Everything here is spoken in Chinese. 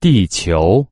地球。